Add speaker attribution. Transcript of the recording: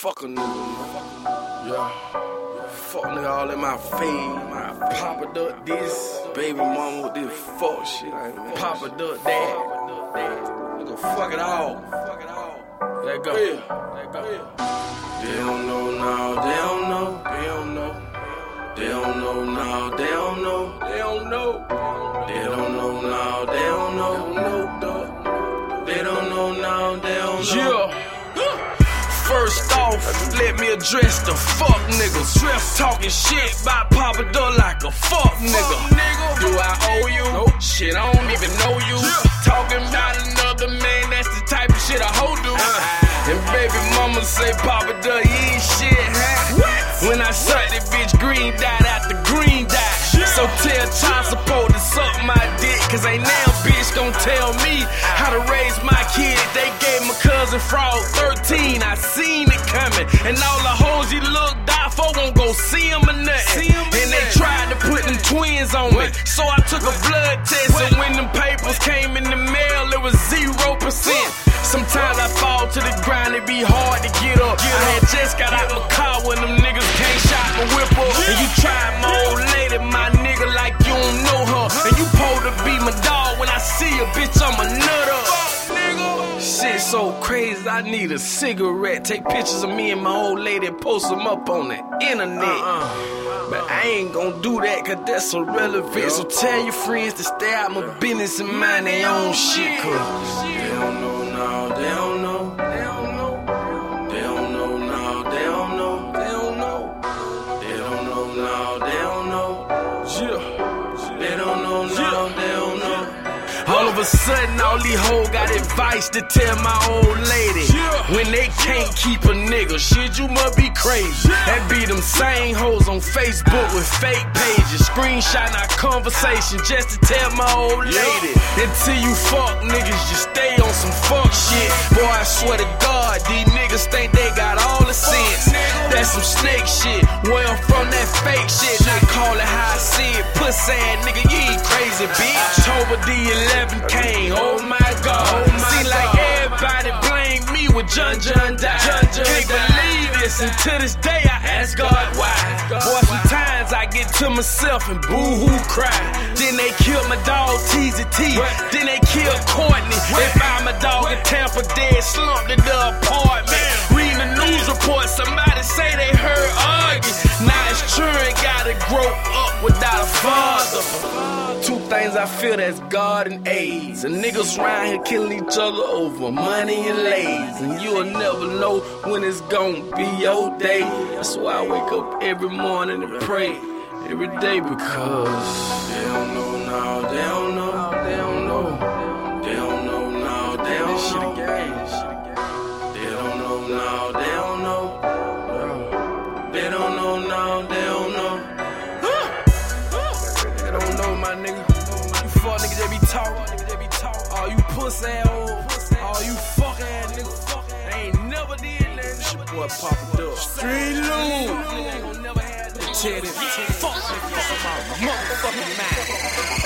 Speaker 1: Fuck a nigga, man. Yeah. Fuck nigga all in my face. My Papa Duck this. Baby mama with this fuck shit. Papa Duck that. Nigga, fuck it all. Fuck it all. Let go. Let go. They don't know now. They don't know. They don't know. They don't know now. They don't know. They don't know. They don't know now. They don't know. They don't know now. They don't know. Yeah. Off, let me address the fuck niggas. Talking shit by Papa Duck like a fuck nigga. Do I owe you? Nope. Shit, I don't even know you. Talking about another man, that's the type of shit a hoe do. And baby mama say, Papa Duck, you ain't shit, huh? When I suck that bitch green dot bitch gon' tell me how to raise my kid. They gave my cousin Frog 13, I seen it coming. And all the hoes he looked out for won't go see him or nothing. And they tried to put them twins on me. So I took a blood test, and when them papers came in the mail, it was zero percent. Sometimes I fall to the ground, it be hard to get up. I had just got out my car when them niggas can't shot my whip up. And you bitch, I'm a nutter. Shit so crazy, I need a cigarette. Take pictures of me and my old lady and post them up on the internet. Uh-uh. But I ain't gonna do that, cause that's irrelevant. So tell your friends to stay out my business and mind their own shit, cause they don't know now, they don't know. They don't know. They don't know now, they don't know. They don't know. They don't know now, they don't know. Sudden, all these hoes got advice to tell my old lady. When they can't keep a nigga, shit, you must be crazy. That be them same hoes on Facebook with fake pages, screenshotting our conversation just to tell my old lady. Until you fuck niggas, you stay on some fuck shit. Boy, I swear to God, these niggas think they got all the sense. That's some snake shit. Where I'm from, that fake shit. Not call it how I see it. Pussy ass nigga, you ain't crazy, bitch. October the 11th came. Oh my God. Oh Seem like everybody blame me with John John died. Can't believe this. And to this day, I ask God why. Boy, sometimes I get to myself and boo hoo cry. Then they killed my dog Teasy T. Then they killed Courtney. They found my dog in Tampa dead, slumped in the apartment. Without a father. Two things I feel that's God and AIDS. And niggas around here killing each other over money and lays. And you'll never know when it's gonna be your day. That's why I wake up every morning and pray every day because they don't know now, they don't know, they don't know, they don't know now, they don't again. They don't know now, they don't know. They don't know now, they don't know. Fuck niggas, they be talk. All you pussy ass all you fuck ass niggas, they ain't never did nothing. It's your boy Papa Duck. Street Loot. Tell that fuck nigga, fuck my motherfucking mind.